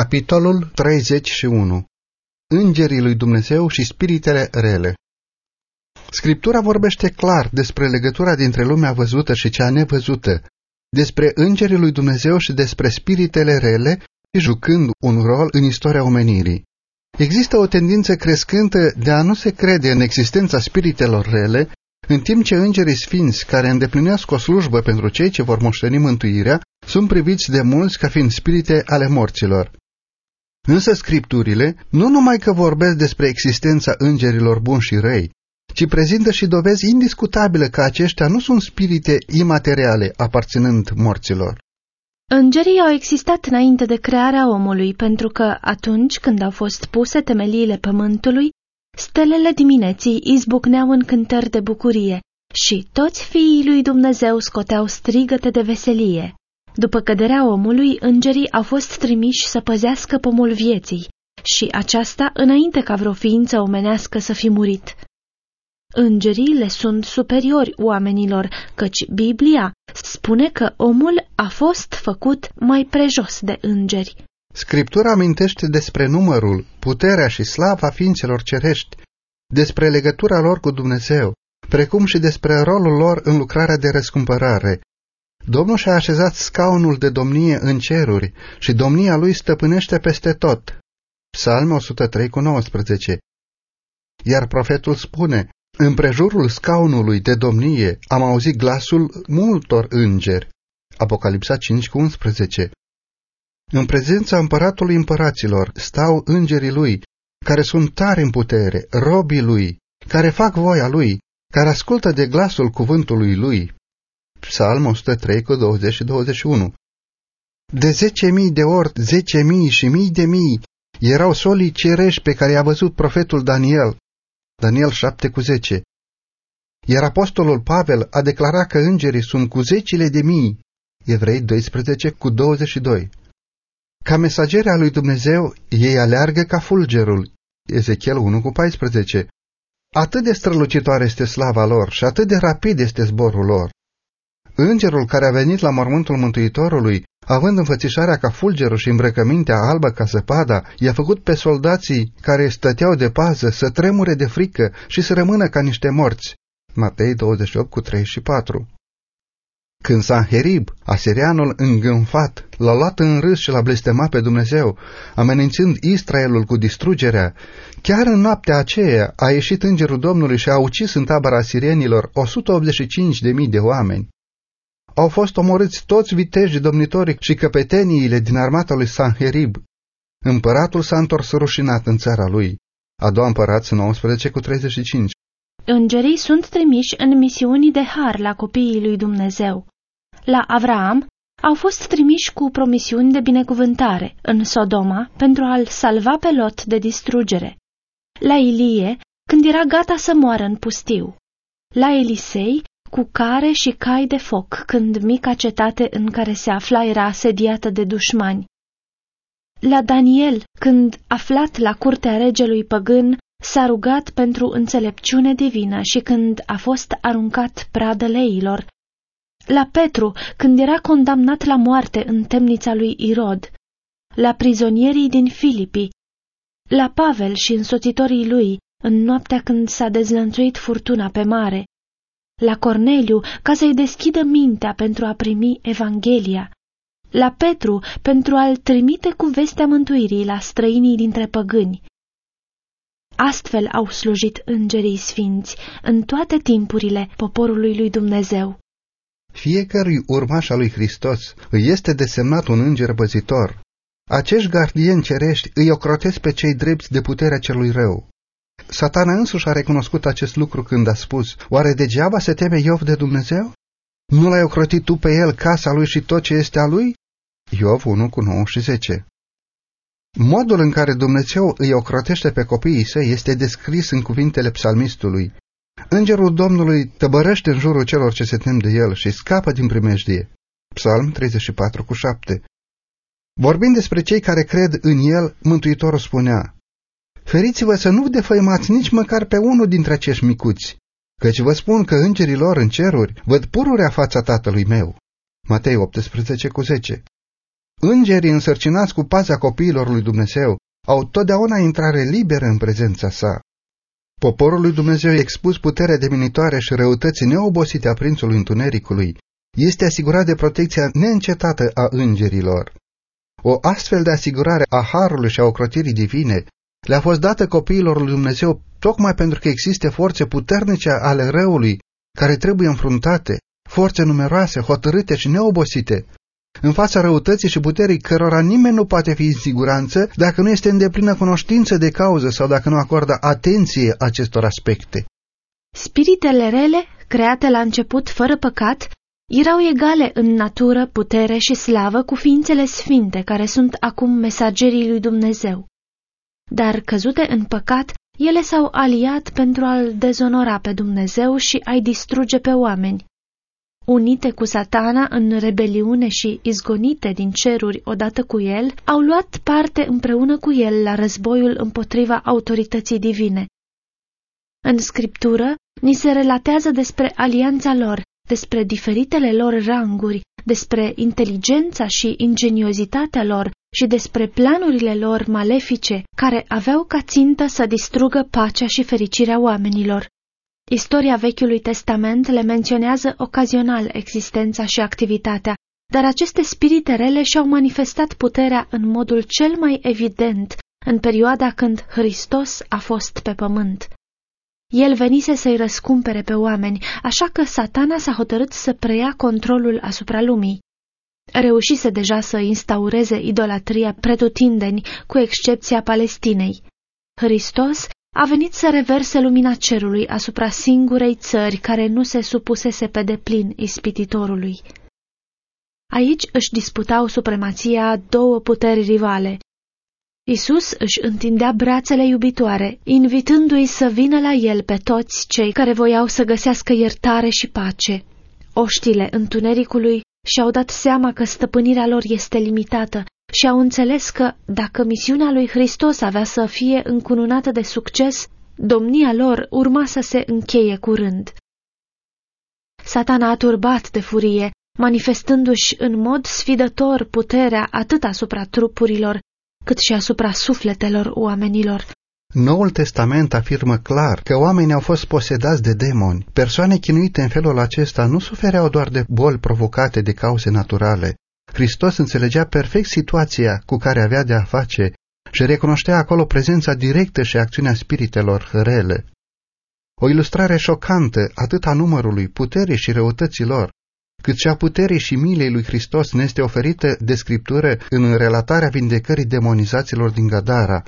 Capitolul 31 Îngerii lui Dumnezeu și spiritele rele Scriptura vorbește clar despre legătura dintre lumea văzută și cea nevăzută, despre îngerii lui Dumnezeu și despre spiritele rele, jucând un rol în istoria omenirii. Există o tendință crescântă de a nu se crede în existența spiritelor rele, în timp ce îngerii sfinți care îndeplinesc o slujbă pentru cei ce vor moșteni mântuirea, sunt priviți de mulți ca fiind spirite ale morților. Însă scripturile nu numai că vorbesc despre existența îngerilor buni și răi, ci prezintă și dovezi indiscutabile că aceștia nu sunt spirite imateriale aparținând morților. Îngerii au existat înainte de crearea omului, pentru că atunci când au fost puse temeliile pământului, stelele dimineții izbucneau în cântări de bucurie și toți fiii lui Dumnezeu scoteau strigăte de veselie. După căderea omului, îngerii au fost trimiși să păzească pomul vieții și aceasta înainte ca vreo ființă omenească să fi murit. Îngerii le sunt superiori oamenilor, căci Biblia spune că omul a fost făcut mai prejos de îngeri. Scriptura amintește despre numărul, puterea și slava ființelor cerești, despre legătura lor cu Dumnezeu, precum și despre rolul lor în lucrarea de răscumpărare, Domnul și-a așezat scaunul de domnie în ceruri și domnia lui stăpânește peste tot. Psalm 103 cu 19 Iar profetul spune, în prejurul scaunului de domnie am auzit glasul multor îngeri. Apocalipsa 5 cu 11 În prezența împăratului împăraților stau îngerii lui, care sunt tari în putere, robii lui, care fac voia lui, care ascultă de glasul cuvântului lui. Psalm 103 cu 20 și 21. De zece mii de ori, zece mii și mii de mii erau solii cerești pe care i-a văzut profetul Daniel. Daniel 7 cu 10. Iar apostolul Pavel a declarat că îngerii sunt cu zecile de mii. Evrei 12 cu 22. Ca mesageri al lui Dumnezeu, ei aleargă ca fulgerul. Ezechiel 1 cu 14. Atât de strălucitoare este slava lor și atât de rapid este zborul lor. Îngerul care a venit la mormântul Mântuitorului, având înfățișarea ca fulgerul și îmbrăcămintea albă ca zăpada, i-a făcut pe soldații care stăteau de pază să tremure de frică și să rămână ca niște morți. Matei 28 cu 3 și 4 Când Sanherib, asirianul îngânfat, l-a luat în râs și l-a blestemat pe Dumnezeu, amenințând Israelul cu distrugerea, chiar în noaptea aceea a ieșit îngerul Domnului și a ucis în tabăra asirienilor 185.000 de oameni au fost omorâți toți vitejii domnitorii și căpeteniile din armata lui Sanherib. Împăratul s-a întors rușinat în țara lui. A doua împărați 19 cu 35. Îngerii sunt trimiși în misiuni de har la copiii lui Dumnezeu. La Avraam au fost trimiși cu promisiuni de binecuvântare în Sodoma pentru a-l salva pe Lot de distrugere. La Ilie, când era gata să moară în pustiu. La Elisei, cu care și cai de foc, când mica cetate în care se afla era asediată de dușmani. La Daniel, când, aflat la curtea regelui păgân, s-a rugat pentru înțelepciune divină și când a fost aruncat pradă leilor. La Petru, când era condamnat la moarte în temnița lui Irod. La prizonierii din Filipi. La Pavel și însoțitorii lui, în noaptea când s-a dezlănțuit furtuna pe mare la Corneliu ca să-i deschidă mintea pentru a primi Evanghelia, la Petru pentru a-l trimite cu vestea mântuirii la străinii dintre păgâni. Astfel au slujit îngerii sfinți în toate timpurile poporului lui Dumnezeu. Fiecărui urmaș al lui Hristos îi este desemnat un înger păzitor. Acești gardieni cerești îi ocrotesc pe cei drepți de puterea celui rău. Satana însuși a recunoscut acest lucru când a spus, oare degeaba se teme Iov de Dumnezeu? Nu l-ai ocrotit tu pe el casa lui și tot ce este a lui? Iov 1 cu 9 și 10 Modul în care Dumnezeu îi ocrotește pe copiii săi este descris în cuvintele psalmistului. Îngerul Domnului tăbărăște în jurul celor ce se tem de el și scapă din primejdie. Psalm 34 cu 7 Vorbind despre cei care cred în el, Mântuitorul spunea, Feriți-vă să nu defăimați nici măcar pe unul dintre acești micuți, căci vă spun că îngerii lor în ceruri văd pururea fața tatălui meu. Matei 18 cu 10 Îngerii însărcinați cu paza copiilor lui Dumnezeu au totdeauna intrare liberă în prezența sa. Poporul lui Dumnezeu expus puterea deminitoare și răutății neobosite a prințului întunericului este asigurat de protecția neîncetată a îngerilor. O astfel de asigurare a harului și a ocrotirii divine le-a fost dată copiilor lui Dumnezeu tocmai pentru că există forțe puternice ale răului care trebuie înfruntate, forțe numeroase, hotărâte și neobosite, în fața răutății și puterii cărora nimeni nu poate fi în siguranță dacă nu este în deplină cunoștință de cauză sau dacă nu acordă atenție acestor aspecte. Spiritele rele, create la început fără păcat, erau egale în natură, putere și slavă cu ființele sfinte care sunt acum mesagerii lui Dumnezeu. Dar căzute în păcat, ele s-au aliat pentru a-L dezonora pe Dumnezeu și a-i distruge pe oameni. Unite cu satana în rebeliune și izgonite din ceruri odată cu el, au luat parte împreună cu el la războiul împotriva autorității divine. În scriptură, ni se relatează despre alianța lor, despre diferitele lor ranguri, despre inteligența și ingeniozitatea lor și despre planurile lor malefice, care aveau ca țintă să distrugă pacea și fericirea oamenilor. Istoria Vechiului Testament le menționează ocazional existența și activitatea, dar aceste spirite rele și-au manifestat puterea în modul cel mai evident în perioada când Hristos a fost pe pământ. El venise să-i răscumpere pe oameni, așa că satana s-a hotărât să preia controlul asupra lumii. Reușise deja să instaureze idolatria pretutindeni, cu excepția Palestinei. Hristos a venit să reverse lumina cerului asupra singurei țări care nu se supusese pe deplin ispititorului. Aici își disputau supremația două puteri rivale. Isus își întindea brațele iubitoare, invitându-i să vină la el pe toți cei care voiau să găsească iertare și pace. Oștile întunericului și-au dat seama că stăpânirea lor este limitată și au înțeles că, dacă misiunea lui Hristos avea să fie încununată de succes, domnia lor urma să se încheie curând. Satana a turbat de furie, manifestându-și în mod sfidător puterea atât asupra trupurilor, cât și asupra sufletelor oamenilor. Noul Testament afirmă clar că oamenii au fost posedați de demoni. Persoane chinuite în felul acesta nu sufereau doar de boli provocate de cauze naturale, Hristos înțelegea perfect situația cu care avea de a face și recunoștea acolo prezența directă și acțiunea spiritelor rele. O ilustrare șocantă atât a numărului, puterii și răutăților, cât și a puterii și milei lui Hristos ne este oferită de scriptură în relatarea vindecării demonizaților din Gadara.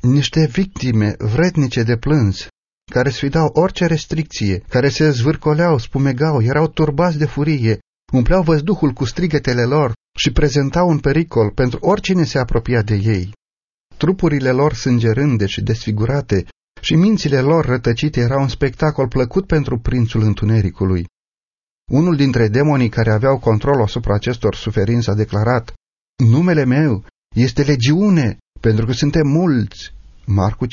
Niște victime vrednice de plâns, care sfidau orice restricție, care se zvârcoleau, spumegau, erau turbați de furie, umpleau văzduhul cu strigătele lor și prezentau un pericol pentru oricine se apropia de ei. Trupurile lor sângerânde și desfigurate și mințile lor rătăcite erau un spectacol plăcut pentru prințul întunericului. Unul dintre demonii care aveau control asupra acestor suferinți a declarat, Numele meu este legiune, pentru că suntem mulți. Marcu 5,9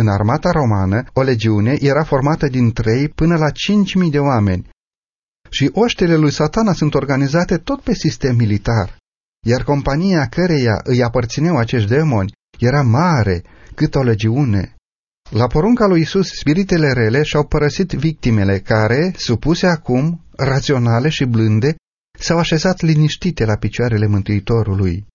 În armata romană, o legiune era formată din 3 până la 5.000 de oameni, și oștele lui satana sunt organizate tot pe sistem militar, iar compania căreia îi aparțineau acești demoni era mare, cât o legiune. La porunca lui Isus, spiritele rele și-au părăsit victimele care, supuse acum, raționale și blânde, s-au așezat liniștite la picioarele Mântuitorului.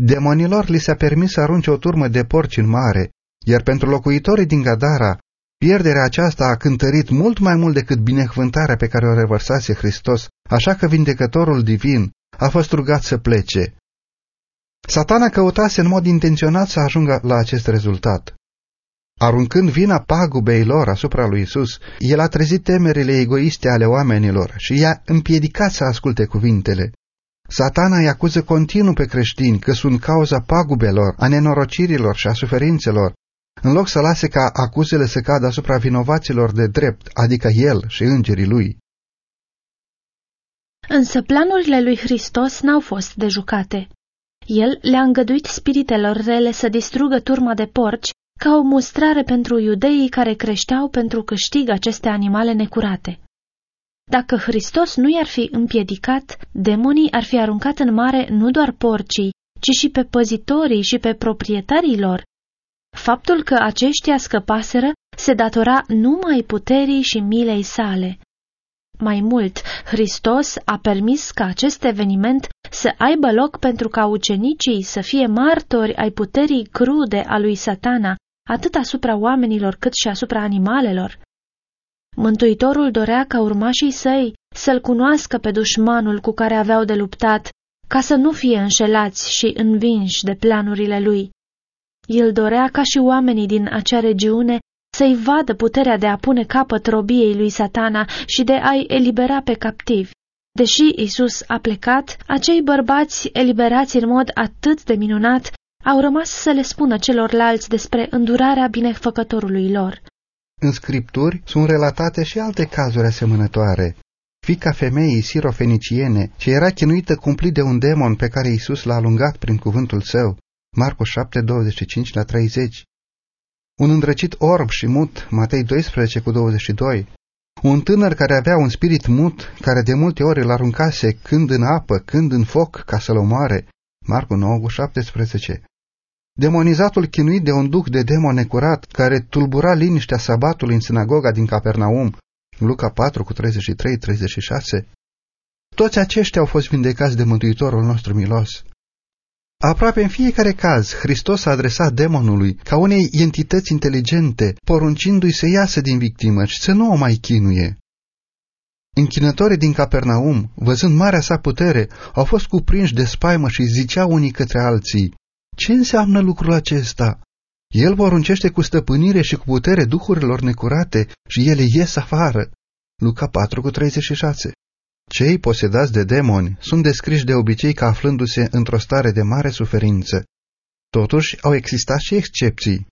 Demonilor li s-a permis să arunce o turmă de porci în mare, iar pentru locuitorii din Gadara, Pierderea aceasta a cântărit mult mai mult decât binecuvântarea pe care o revărsase Hristos, așa că vindecătorul divin a fost rugat să plece. Satana căutase în mod intenționat să ajungă la acest rezultat. Aruncând vina pagubei lor asupra lui Isus, el a trezit temerile egoiste ale oamenilor și i-a împiedicat să asculte cuvintele. Satana îi acuză continuu pe creștini că sunt cauza pagubelor, a nenorocirilor și a suferințelor în loc să lase ca acuzele să cadă asupra vinovaților de drept, adică el și îngerii lui. Însă planurile lui Hristos n-au fost de jucate. El le-a îngăduit spiritelor rele să distrugă turma de porci ca o mustrare pentru iudeii care creșteau pentru câștig aceste animale necurate. Dacă Hristos nu i-ar fi împiedicat, demonii ar fi aruncat în mare nu doar porcii, ci și pe păzitorii și pe proprietarii lor. Faptul că aceștia scăpaseră se datora numai puterii și milei sale. Mai mult, Hristos a permis ca acest eveniment să aibă loc pentru ca ucenicii să fie martori ai puterii crude a lui satana, atât asupra oamenilor cât și asupra animalelor. Mântuitorul dorea ca urmașii săi să-l cunoască pe dușmanul cu care aveau de luptat, ca să nu fie înșelați și învinși de planurile lui. El dorea ca și oamenii din acea regiune să-i vadă puterea de a pune capăt robiei lui satana și de a-i elibera pe captivi. Deși Isus a plecat, acei bărbați eliberați în mod atât de minunat au rămas să le spună celorlalți despre îndurarea binefăcătorului lor. În scripturi sunt relatate și alte cazuri asemănătoare. Fica femeii sirofeniciene, ce era chinuită cumplit de un demon pe care Isus l-a alungat prin cuvântul său, Marcu 7, 25 la 30. Un îndrăcit orb și mut, Matei 12 cu 22. Un tânăr care avea un spirit mut, care de multe ori îl aruncase când în apă, când în foc, ca să-l omoare, Marcu 9 cu 17. Demonizatul chinuit de un duc de demon necurat, care tulbura liniștea sabatului în sinagoga din Capernaum, Luca 4 cu 33-36. Toți aceștia au fost vindecați de Mântuitorul nostru milos. Aproape în fiecare caz, Hristos a adresat demonului ca unei entități inteligente, poruncindu-i să iasă din victimă și să nu o mai chinuie. Închinătorii din Capernaum, văzând marea sa putere, au fost cuprinși de spaimă și ziceau unii către alții, Ce înseamnă lucrul acesta? El poruncește cu stăpânire și cu putere duhurilor necurate și ele ies afară. Luca 4 cu 36 cei posedați de demoni sunt descriși de obicei ca aflându-se într-o stare de mare suferință. Totuși, au existat și excepții.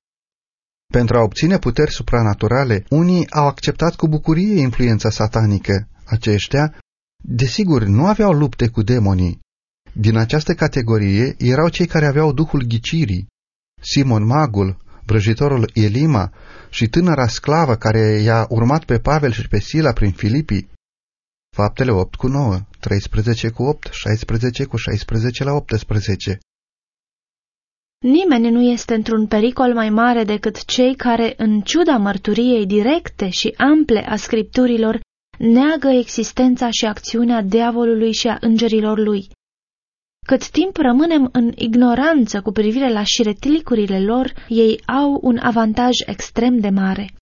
Pentru a obține puteri supranaturale, unii au acceptat cu bucurie influența satanică. Aceștia, desigur, nu aveau lupte cu demonii. Din această categorie erau cei care aveau duhul ghicirii. Simon Magul, vrăjitorul Elima și tânăra sclavă care i-a urmat pe Pavel și pe Sila prin Filipii, Faptele 8 cu 9, 13 cu 8, 16 cu 16 la 18. Nimeni nu este într-un pericol mai mare decât cei care, în ciuda mărturiei directe și ample a scripturilor, neagă existența și acțiunea diavolului și a îngerilor lui. Cât timp rămânem în ignoranță cu privire la șiretlicurile lor, ei au un avantaj extrem de mare.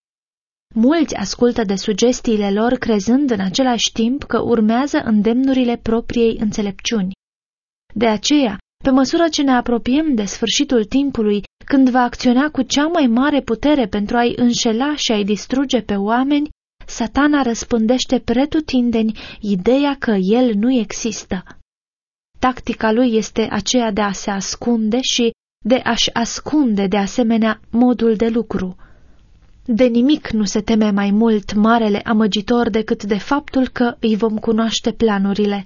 Mulți ascultă de sugestiile lor crezând în același timp că urmează îndemnurile propriei înțelepciuni. De aceea, pe măsură ce ne apropiem de sfârșitul timpului, când va acționa cu cea mai mare putere pentru a-i înșela și a-i distruge pe oameni, satana răspândește pretutindeni ideea că el nu există. Tactica lui este aceea de a se ascunde și de a-și ascunde de asemenea modul de lucru. De nimic nu se teme mai mult marele amăgitor decât de faptul că îi vom cunoaște planurile.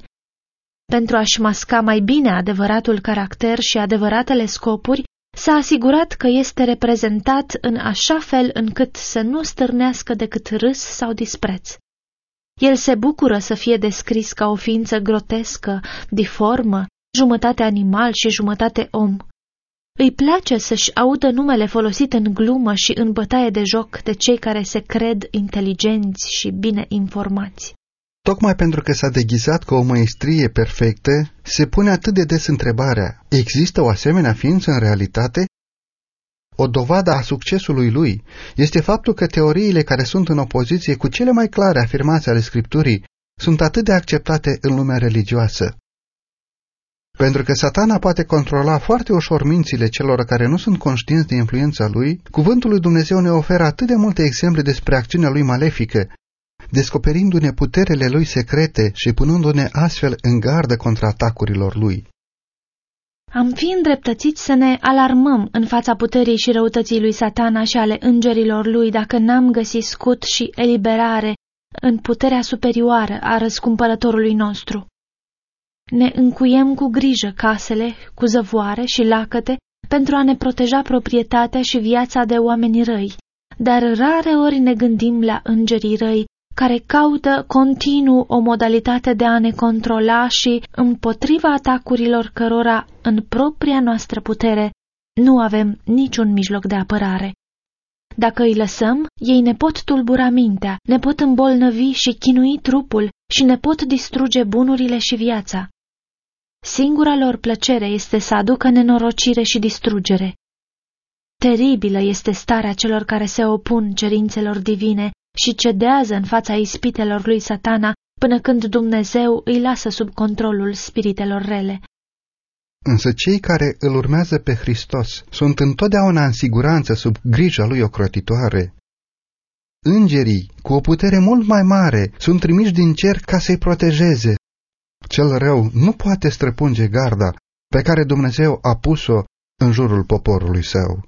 Pentru a-și masca mai bine adevăratul caracter și adevăratele scopuri, s-a asigurat că este reprezentat în așa fel încât să nu stârnească decât râs sau dispreț. El se bucură să fie descris ca o ființă grotescă, diformă, jumătate animal și jumătate om. Îi place să-și audă numele folosit în glumă și în bătaie de joc de cei care se cred inteligenți și bine informați. Tocmai pentru că s-a deghizat cu o măestrie perfectă, se pune atât de des întrebarea, există o asemenea ființă în realitate? O dovadă a succesului lui este faptul că teoriile care sunt în opoziție cu cele mai clare afirmații ale Scripturii sunt atât de acceptate în lumea religioasă. Pentru că satana poate controla foarte ușor mințile celor care nu sunt conștienți de influența lui, cuvântul lui Dumnezeu ne oferă atât de multe exemple despre acțiunea lui malefică, descoperindu-ne puterele lui secrete și punându-ne astfel în gardă contra atacurilor lui. Am fi îndreptățiți să ne alarmăm în fața puterii și răutății lui satana și ale îngerilor lui dacă n-am găsit scut și eliberare în puterea superioară a răscumpărătorului nostru. Ne încuiem cu grijă casele, cu zăvoare și lacăte pentru a ne proteja proprietatea și viața de oameni răi, dar rare ori ne gândim la îngerii răi care caută continuu o modalitate de a ne controla și, împotriva atacurilor cărora, în propria noastră putere, nu avem niciun mijloc de apărare. Dacă îi lăsăm, ei ne pot tulbura mintea, ne pot îmbolnăvi și chinui trupul și ne pot distruge bunurile și viața. Singura lor plăcere este să aducă nenorocire și distrugere. Teribilă este starea celor care se opun cerințelor divine și cedează în fața ispitelor lui satana până când Dumnezeu îi lasă sub controlul spiritelor rele. Însă cei care îl urmează pe Hristos sunt întotdeauna în siguranță sub grija lui ocrotitoare. Îngerii, cu o putere mult mai mare, sunt trimiși din cer ca să-i protejeze. Cel rău nu poate străpunge garda pe care Dumnezeu a pus-o în jurul poporului său.